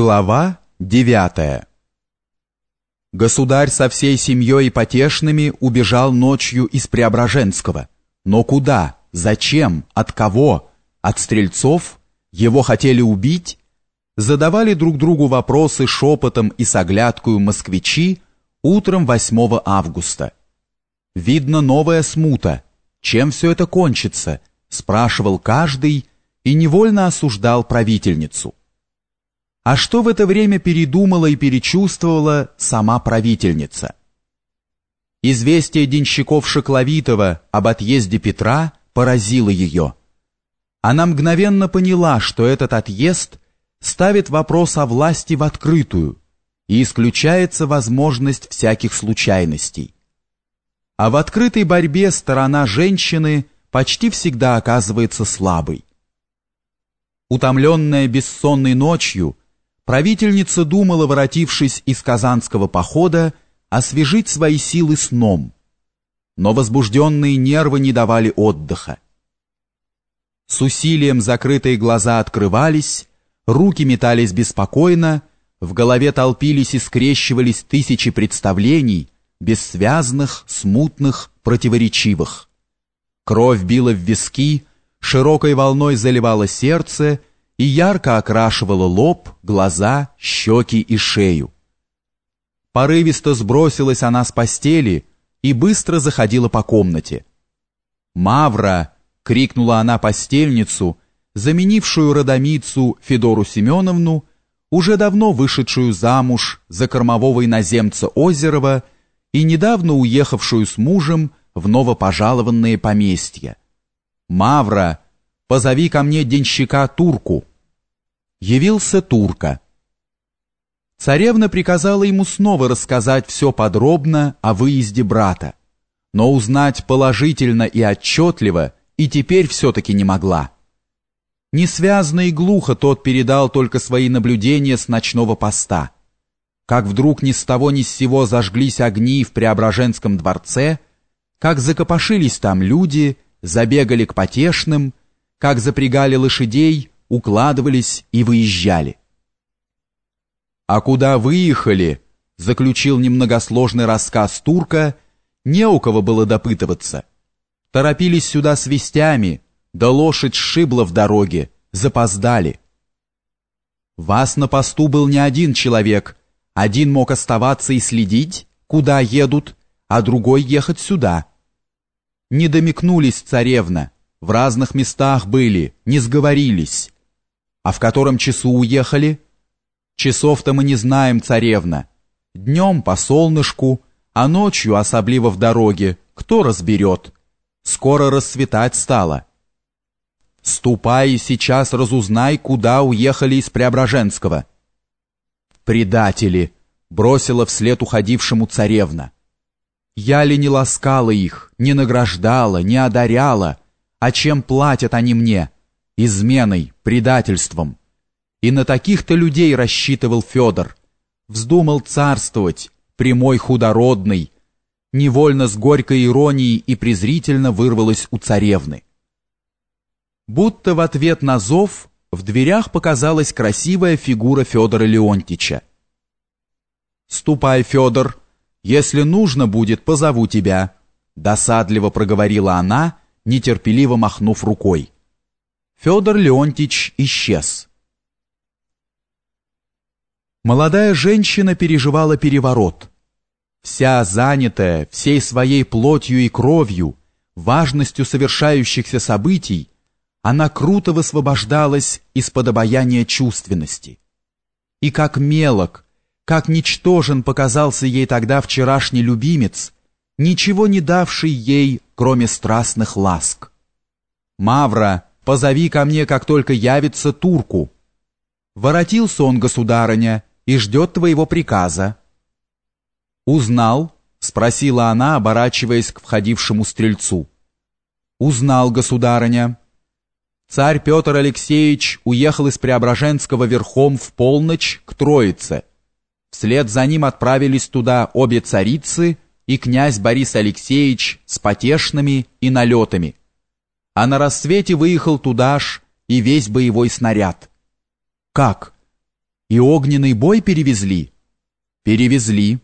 Глава девятая Государь со всей семьей потешными убежал ночью из Преображенского. Но куда? Зачем? От кого? От стрельцов? Его хотели убить? Задавали друг другу вопросы шепотом и с оглядкою москвичи утром 8 августа. Видно новая смута. Чем все это кончится? Спрашивал каждый и невольно осуждал правительницу. А что в это время передумала и перечувствовала сама правительница? Известие денщиков Шокловитова об отъезде Петра поразило ее. Она мгновенно поняла, что этот отъезд ставит вопрос о власти в открытую и исключается возможность всяких случайностей. А в открытой борьбе сторона женщины почти всегда оказывается слабой. Утомленная бессонной ночью, Правительница думала, воротившись из казанского похода, освежить свои силы сном. Но возбужденные нервы не давали отдыха. С усилием закрытые глаза открывались, руки метались беспокойно, в голове толпились и скрещивались тысячи представлений, бессвязных, смутных, противоречивых. Кровь била в виски, широкой волной заливала сердце, и ярко окрашивала лоб, глаза, щеки и шею. Порывисто сбросилась она с постели и быстро заходила по комнате. «Мавра!» — крикнула она постельницу, заменившую родомицу Федору Семеновну, уже давно вышедшую замуж за кормового иноземца Озерова и недавно уехавшую с мужем в новопожалованные поместья. «Мавра, позови ко мне денщика Турку!» явился Турка. Царевна приказала ему снова рассказать все подробно о выезде брата, но узнать положительно и отчетливо и теперь все-таки не могла. Несвязно и глухо тот передал только свои наблюдения с ночного поста. Как вдруг ни с того ни с сего зажглись огни в Преображенском дворце, как закопошились там люди, забегали к потешным, как запрягали лошадей, укладывались и выезжали. А куда выехали, заключил немногосложный рассказ турка, не у кого было допытываться. Торопились сюда с вестями, да лошадь сшибла в дороге, запоздали. Вас на посту был не один человек, один мог оставаться и следить, куда едут, а другой ехать сюда. Не домикнулись, царевна, в разных местах были, не сговорились. А в котором часу уехали? Часов-то мы не знаем, царевна. Днем по солнышку, а ночью, особливо в дороге, кто разберет? Скоро расцветать стало. Ступай и сейчас разузнай, куда уехали из Преображенского. Предатели, бросила вслед уходившему царевна. Я ли не ласкала их, не награждала, не одаряла, а чем платят они мне? изменой, предательством. И на таких-то людей рассчитывал Федор. Вздумал царствовать, прямой худородный. Невольно с горькой иронией и презрительно вырвалось у царевны. Будто в ответ на зов в дверях показалась красивая фигура Федора Леонтича. «Ступай, Федор, если нужно будет, позову тебя», досадливо проговорила она, нетерпеливо махнув рукой. Федор Леонтич исчез. Молодая женщина переживала переворот. Вся занятая всей своей плотью и кровью, важностью совершающихся событий, она круто высвобождалась из-под обаяния чувственности. И как мелок, как ничтожен показался ей тогда вчерашний любимец, ничего не давший ей, кроме страстных ласк. Мавра, позови ко мне, как только явится турку. Воротился он, государыня, и ждет твоего приказа. Узнал? Спросила она, оборачиваясь к входившему стрельцу. Узнал, государыня. Царь Петр Алексеевич уехал из Преображенского верхом в полночь к Троице. Вслед за ним отправились туда обе царицы и князь Борис Алексеевич с потешными и налетами а на рассвете выехал туда ж и весь боевой снаряд. Как? И огненный бой перевезли? Перевезли.